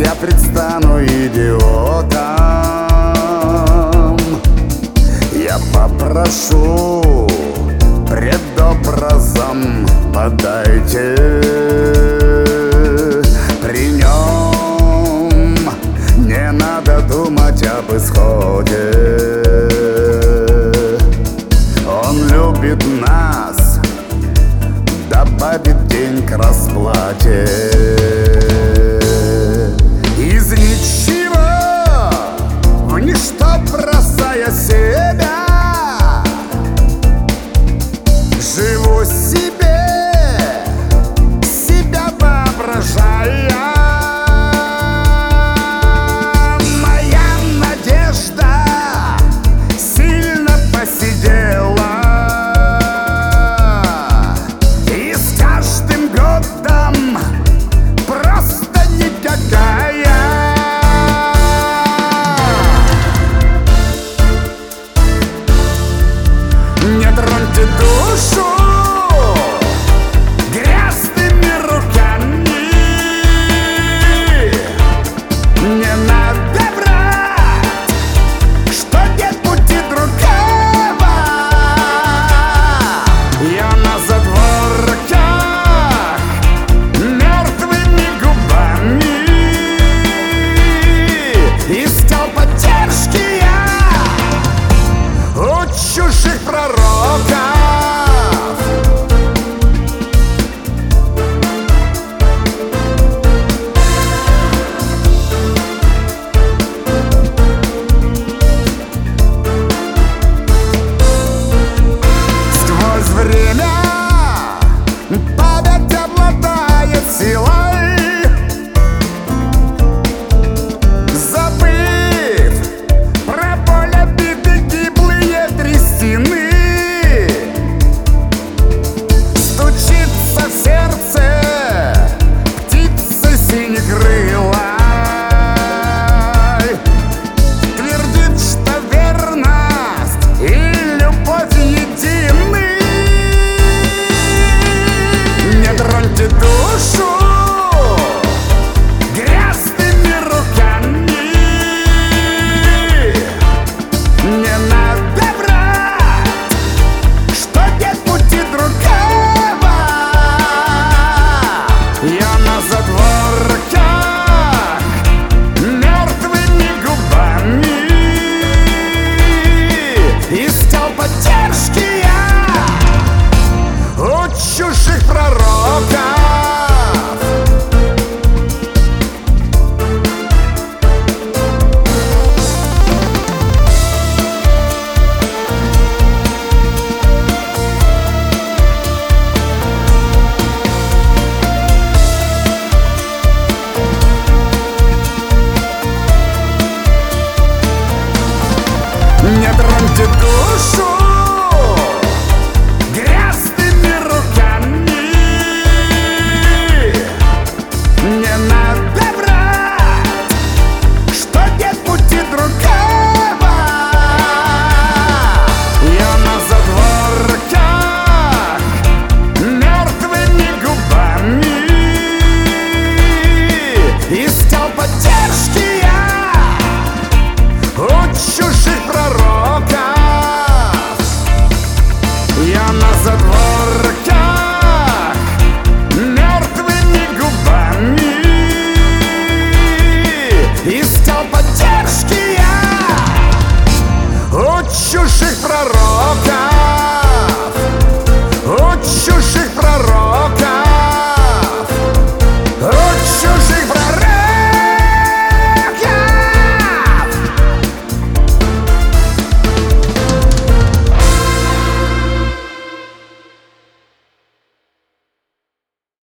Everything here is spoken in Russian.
я предстану идиотом. Я попрошу пред образом подайте